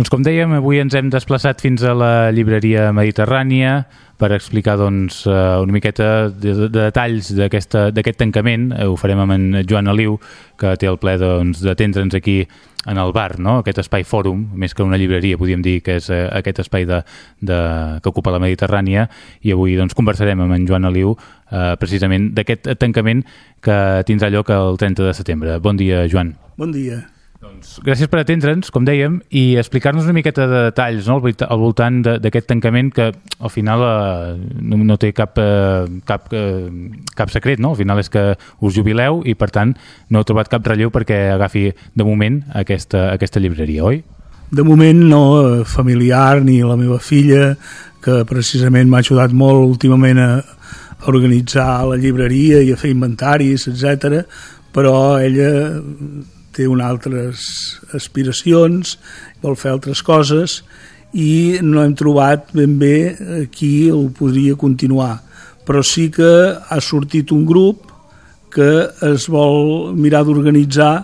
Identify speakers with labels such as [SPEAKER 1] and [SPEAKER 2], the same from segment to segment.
[SPEAKER 1] Doncs com dèiem, avui ens hem desplaçat fins a la llibreria Mediterrània per explicar doncs, eh, una miqueta de, de detalls d'aquest tancament. Eh, ho farem amb en Joan Aliu, que té el ple d'atendre'ns doncs, aquí en el bar, no? aquest espai fòrum, més que una llibreria, podríem dir que és eh, aquest espai de, de, que ocupa la Mediterrània, i avui doncs, conversarem amb en Joan Aliu eh, precisament d'aquest tancament que tindrà lloc el 30 de setembre. Bon dia, Joan.
[SPEAKER 2] Bon dia.
[SPEAKER 1] Doncs gràcies per atendre'ns, com dèiem, i explicar-nos una miqueta de detalls no? al voltant d'aquest tancament que al final eh, no, té cap, eh, cap, eh, cap secret, no? Al final és que us jubileu i, per tant, no heu trobat cap relleu perquè agafi de moment aquesta, aquesta llibreria, oi?
[SPEAKER 2] De moment no, eh, familiar ni la meva filla, que precisament m'ha ajudat molt últimament a organitzar la llibreria i a fer inventaris, etc. però ella té unes altres aspiracions, vol fer altres coses i no hem trobat ben bé qui ho podria continuar. Però sí que ha sortit un grup que es vol mirar d'organitzar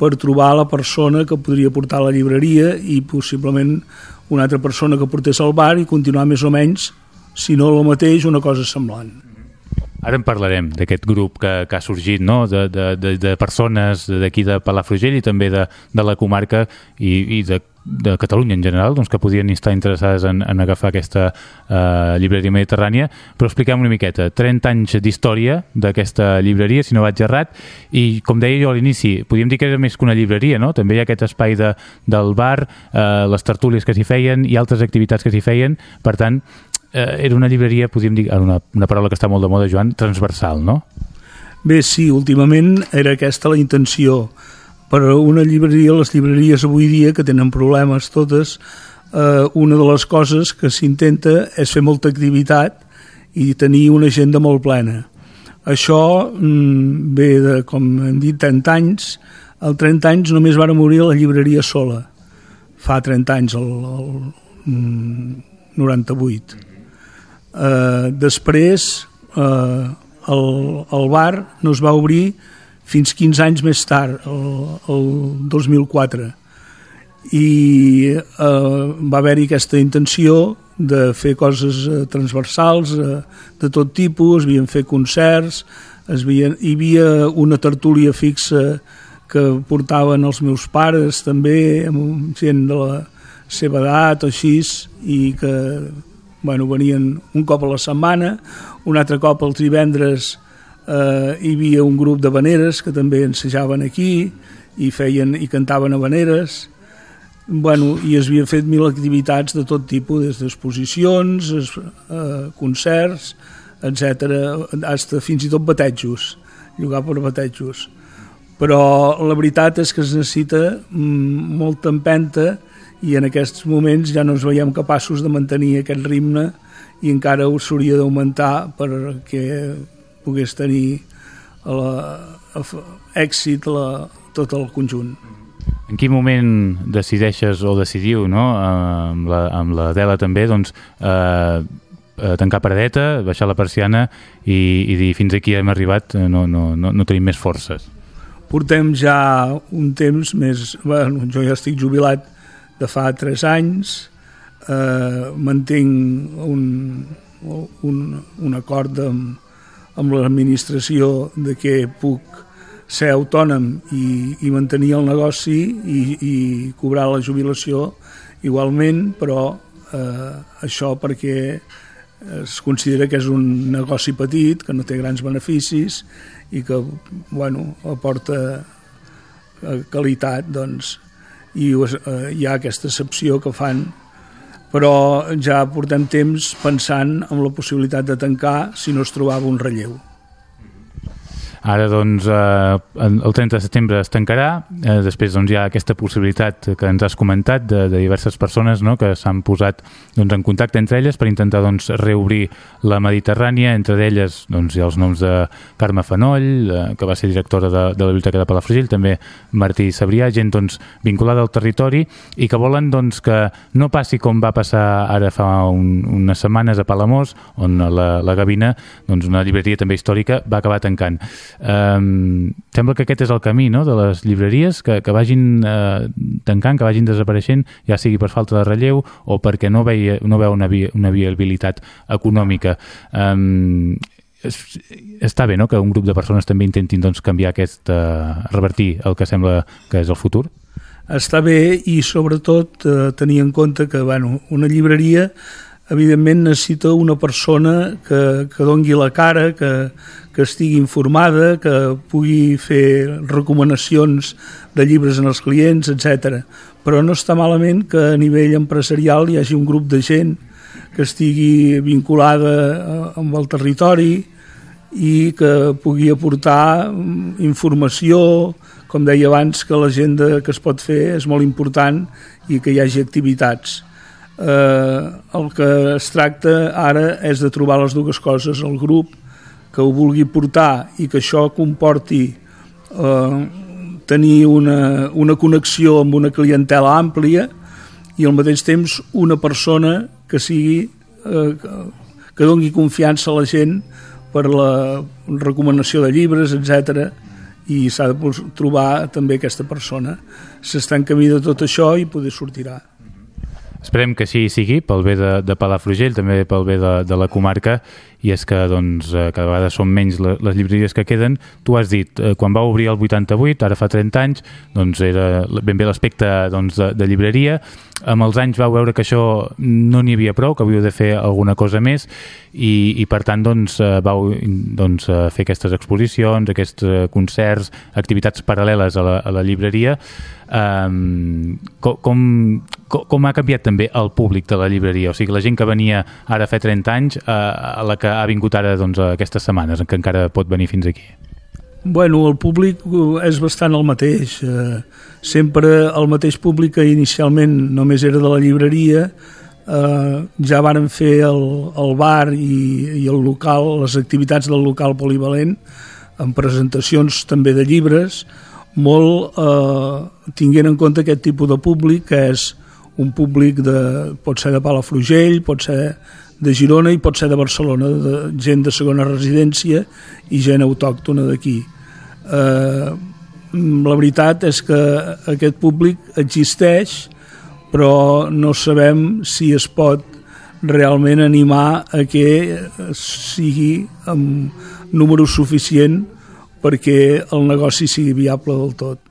[SPEAKER 2] per trobar la persona que podria portar la llibreria i possiblement una altra persona que portés al bar i continuar més o menys, si no el mateix, una cosa semblant.
[SPEAKER 1] Ara en parlarem d'aquest grup que, que ha sorgit, no? de, de, de, de persones d'aquí de Palafrugell i també de, de la comarca i, i de, de Catalunya en general, doncs, que podien estar interessades en, en agafar aquesta uh, llibreria mediterrània, però expliquem una miqueta. 30 anys d'història d'aquesta llibreria, si no vaig errat, i com deia jo a l'inici, podríem dir que era més que una llibreria, no? També hi ha aquest espai de, del bar, uh, les tertúlies que s'hi feien i altres activitats que s'hi feien, per tant, eh, era una llibreria, podríem dir, una, una paraula que està molt de moda, Joan, transversal, no?
[SPEAKER 2] Bé, sí, últimament era aquesta la intenció. Per una llibreria, les llibreries avui dia, que tenen problemes totes, eh, una de les coses que s'intenta és fer molta activitat i tenir una agenda molt plena. Això mm, ve de, com hem dit, 30 anys. Al 30 anys només va morir la llibreria sola. Fa 30 anys, el, el, el 98. Eh, després, eh, el, el bar no es va obrir fins 15 anys més tard, el, el 2004. I eh, va haver-hi aquesta intenció de fer coses eh, transversals eh, de tot tipus, havien fet concerts, es havia, hi havia una tertúlia fixa que portaven els meus pares també, amb gent de la seva edat o així, i que bueno, venien un cop a la setmana, un altre cop els divendres eh, hi havia un grup de veneres que també ensejaven aquí i feien i cantaven habaneres bueno, i es havien fet mil activitats de tot tipus, des d'exposicions, eh, concerts, etc, fins i tot batejos, llogar per batejos. Però la veritat és que es necessita mm, molta empenta i en aquests moments ja no ens veiem capaços de mantenir aquest ritme i encara ho s'hauria d'augmentar perquè pogués tenir la, èxit la, tot el conjunt.
[SPEAKER 1] En quin moment decideixes o decidiu, no? amb, la, amb la Dela també, doncs, eh, tancar paradeta, baixar la persiana i, i dir fins aquí hem arribat, no, no, no, no tenim més forces?
[SPEAKER 2] Portem ja un temps més... Bueno, jo ja estic jubilat de fa tres anys, eh, mantinc un, un, un acord amb, amb l'administració de que puc ser autònom i, i mantenir el negoci i, i cobrar la jubilació igualment, però eh, això perquè es considera que és un negoci petit, que no té grans beneficis i que bueno, aporta eh, qualitat, doncs i eh, hi ha aquesta excepció que fan però ja portem temps pensant en la possibilitat de tancar si no es trobava un relleu.
[SPEAKER 1] Ara, doncs, eh, el 30 de setembre es tancarà, eh, després doncs, hi ha aquesta possibilitat que ens has comentat de, de diverses persones no?, que s'han posat doncs, en contacte entre elles per intentar doncs, reobrir la Mediterrània, entre elles doncs, hi ha els noms de Carme Fanoll, eh, que va ser directora de, de la Biblioteca de Palafrugell, també Martí Sabrià, gent doncs, vinculada al territori i que volen doncs, que no passi com va passar ara fa un, unes setmanes a Palamós, on la, la Gavina, doncs, una llibreria també històrica, va acabar tancant. Um, sembla que aquest és el camí no? de les llibreries, que, que vagin uh, tancant, que vagin desapareixent, ja sigui per falta de relleu o perquè no, veia, no veu una, vi una viabilitat econòmica. Um, està bé no? que un grup de persones també intentin doncs, canviar aquest, uh, revertir el que sembla que és el futur?
[SPEAKER 2] Està bé i sobretot uh, tenir en compte que bueno, una llibreria evidentment necessita una persona que, que dongui la cara, que, que estigui informada, que pugui fer recomanacions de llibres en els clients, etc. Però no està malament que a nivell empresarial hi hagi un grup de gent que estigui vinculada eh, amb el territori i que pugui aportar mm, informació, com deia abans, que l'agenda que es pot fer és molt important i que hi hagi activitats eh, el que es tracta ara és de trobar les dues coses, el grup que ho vulgui portar i que això comporti eh, tenir una, una connexió amb una clientela àmplia i al mateix temps una persona que sigui eh, que doni confiança a la gent per la recomanació de llibres, etc i s'ha de trobar també aquesta persona. S'està en camí de tot això i poder sortirà.
[SPEAKER 1] Esperem que així sigui, pel bé de, de Palafrugell, també pel bé de, de la comarca, i és que doncs, eh, cada vegada són menys les llibreries que queden. Tu has dit, eh, quan va obrir el 88, ara fa 30 anys, doncs era ben bé l'aspecte doncs, de, de llibreria. Amb els anys vau veure que això no n'hi havia prou, que havíeu de fer alguna cosa més i, i per tant doncs, eh, vau doncs, fer aquestes exposicions, aquests concerts, activitats paral·leles a la, a la llibreria. Um, com, com, com ha canviat també el públic de la llibreria? O sigui, la gent que venia ara fa 30 anys, uh, a la que ha vingut ara doncs, aquestes setmanes, que encara pot venir fins aquí?
[SPEAKER 2] Bueno, el públic eh, és bastant el mateix. Eh, sempre el mateix públic que inicialment només era de la llibreria, eh, ja varen fer el, el bar i, i el local, les activitats del local polivalent, amb presentacions també de llibres, molt eh, tinguent en compte aquest tipus de públic, que és un públic de, pot ser de Palafrugell, pot ser de Girona i pot ser de Barcelona, de gent de segona residència i gent autòctona d'aquí. Eh, la veritat és que aquest públic existeix, però no sabem si es pot realment animar a que sigui amb número suficient perquè el negoci sigui viable del tot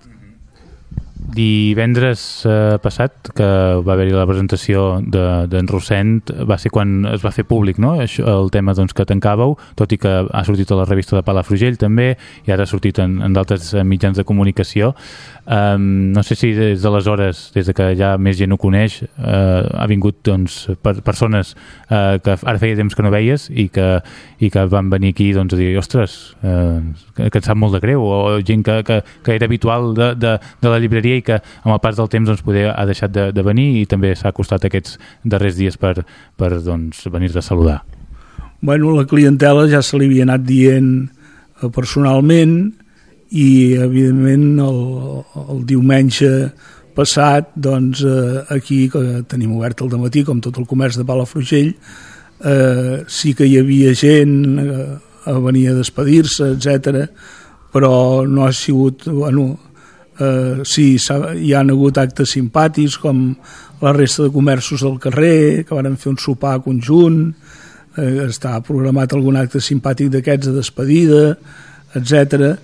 [SPEAKER 1] divendres eh, passat, que va haver-hi la presentació d'en de, Rossent, va ser quan es va fer públic no? Això, el tema doncs, que tancàveu, tot i que ha sortit a la revista de Palafrugell també, i ara ha sortit en, en d'altres mitjans de comunicació. Um, no sé si des d'aleshores, des de que ja més gent ho coneix, uh, ha vingut doncs, per, persones uh, que ara feia temps que no veies i que, i que van venir aquí doncs, a dir, ostres, uh, que, que et sap molt de greu, o gent que, que, que era habitual de, de, de la llibreria i que amb el pas del temps doncs, poder, ha deixat de, de venir i també s'ha costat aquests darrers dies per, per doncs, venir-te a saludar.
[SPEAKER 2] Bueno, la clientela ja se li havia anat dient personalment i evidentment el, el diumenge passat doncs, eh, aquí que tenim obert el matí com tot el comerç de Palafrugell eh, sí que hi havia gent eh, a venir a despedir-se etc però no ha sigut bueno, eh, sí, hi han hagut actes simpàtics com la resta de comerços del carrer que van fer un sopar conjunt. Eh, està programat algun acte simpàtic d'aquests de despedida etc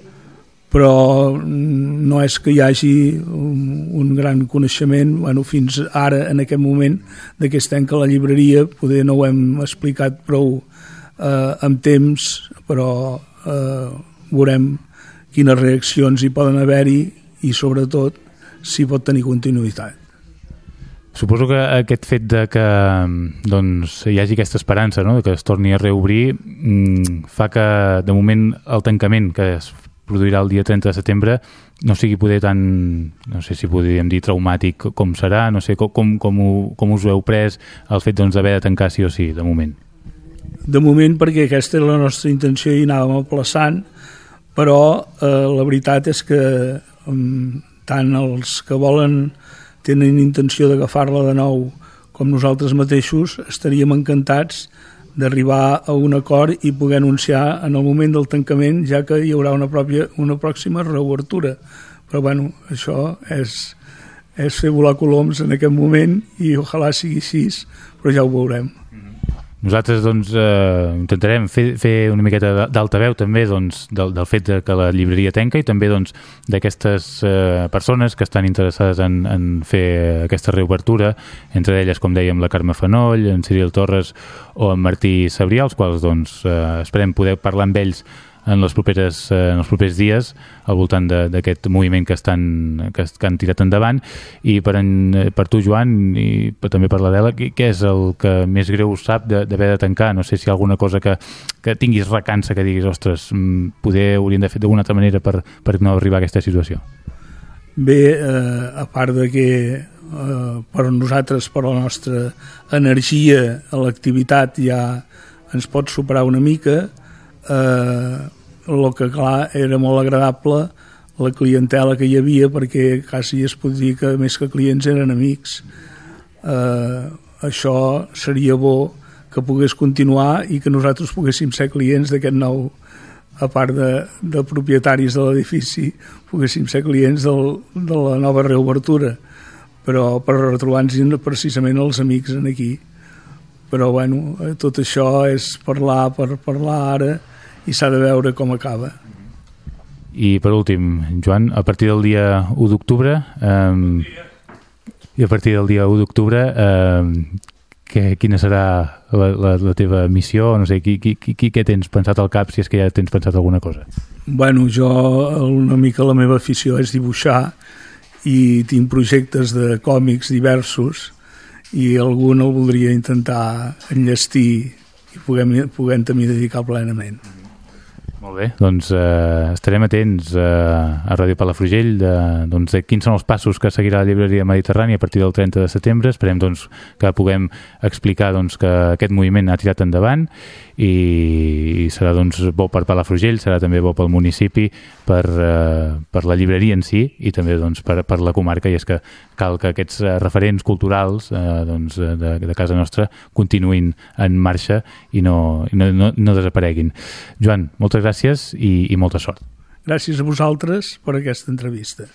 [SPEAKER 2] però no és que hi hagi un, un gran coneixement bueno, fins ara, en aquest moment d'aquest any que la llibreria poder no ho hem explicat prou eh, amb temps però eh, veurem quines reaccions hi poden haver-hi i sobretot si pot tenir continuïtat
[SPEAKER 1] Suposo que aquest fet de que doncs, hi hagi aquesta esperança no? de que es torni a reobrir mmm, fa que de moment el tancament que es produirà el dia 30 de setembre no sigui poder tan, no sé si podríem dir traumàtic com serà, no sé com, com, com, ho, com us ho heu pres el fet doncs, d'haver doncs, de tancar sí o sí, de moment.
[SPEAKER 2] De moment perquè aquesta era la nostra intenció i anàvem aplaçant, però eh, la veritat és que eh, tant els que volen tenen intenció d'agafar-la de nou com nosaltres mateixos estaríem encantats d'arribar a un acord i poder anunciar en el moment del tancament ja que hi haurà una, pròpia, una pròxima reobertura. Però bueno, això és, és fer volar coloms en aquest moment i ojalà sigui així, però ja ho veurem.
[SPEAKER 1] Nosaltres doncs, eh, intentarem fer, fer una miqueta d'altaveu també doncs, del, del fet de que la llibreria tenca i també doncs, d'aquestes doncs, eh, persones que estan interessades en, en fer aquesta reobertura, entre elles, com dèiem, la Carme Fanoll, en Cyril Torres o en Martí Sabrià, els quals doncs, eh, esperem poder parlar amb ells en, les properes, eh, en els propers dies al voltant d'aquest moviment que, estan, que, que han tirat endavant i per, en, per tu Joan i també per l'Adela, què, és el que més greu sap d'haver de, de tancar? No sé si hi ha alguna cosa que, que tinguis recança que diguis, ostres, mm, poder hauríem de fer d'alguna altra manera per, per no arribar a aquesta situació
[SPEAKER 2] Bé, eh, a part de que eh, per nosaltres, per la nostra energia a l'activitat ja ens pot superar una mica eh, el que clar era molt agradable la clientela que hi havia perquè quasi es pot dir que més que clients eren amics. Eh, això seria bo que pogués continuar i que nosaltres poguéssim ser clients d'aquest nou a part de, de propietaris de l'edifici poguéssim ser clients del, de la nova reobertura. Però per retrobar-nos precisament els amics en aquí. Però bueno, tot això és parlar per parlar ara i s'ha de veure com acaba.
[SPEAKER 1] I per últim, Joan, a partir del dia 1 d'octubre eh, i a partir del dia 1 d'octubre eh, que, quina serà la, la, la teva missió? No sé, qui, qui, qui, què tens pensat al cap, si és que ja tens pensat alguna cosa?
[SPEAKER 2] Bueno, jo una mica la meva afició és dibuixar i tinc projectes de còmics diversos i algun el voldria intentar enllestir i puguem, puguem també dedicar plenament.
[SPEAKER 1] Molt bé, doncs eh, estarem atents eh, a Ràdio Palafrugell de, doncs, de quins són els passos que seguirà la llibreria Mediterrània a partir del 30 de setembre. Esperem doncs, que puguem explicar doncs, que aquest moviment ha tirat endavant i serà doncs, bo per Palafrugell, serà també bo pel municipi, per, eh, per la llibreria en si i també doncs, per, per la comarca i és que cal que aquests eh, referents culturals eh, doncs, de, de casa nostra continuïn en marxa i no, no, no, no desapareguin. Joan, moltes gràcies i, i molta sort.
[SPEAKER 2] Gràcies a vosaltres per aquesta entrevista.